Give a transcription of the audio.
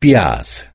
piaz.